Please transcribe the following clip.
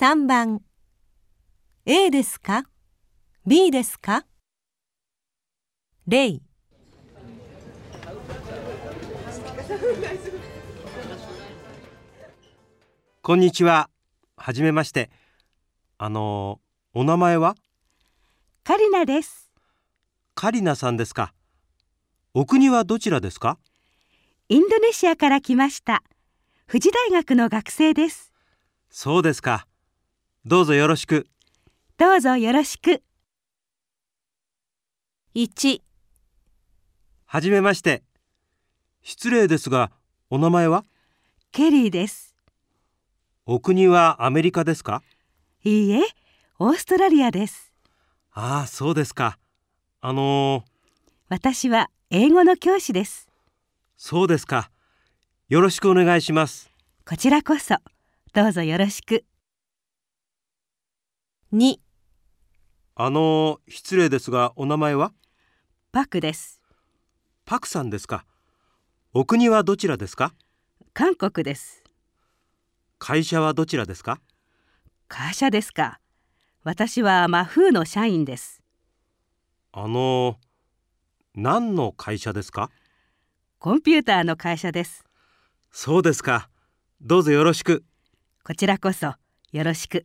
3番 A ですか ?B ですか？例こんにちは。はじめまして。あの、お名前は？カリナです。カリナさんですか。お国はどちらですか？インドネシアから来ました。富士大学の学生です。そうですか。どうぞよろしく。どうぞよろしく。1はじめまして。失礼ですが、お名前は？ケリーです。お国はアメリカですか？いいえ、オーストラリアです。ああ、そうですか。あの私は英語の教師です。そうですか。よろしくお願いします。こちらこそ、どうぞよろしく。2あの、失礼ですが、お名前は？パクです。パクさんですか。お国はどちらですか？韓国です。会社はどちらですか？会社ですか。私はマフーの社員です。あの、何の会社ですか？コンピューターの会社です。そうですか。どうぞよろしく。こちらこそ、よろしく。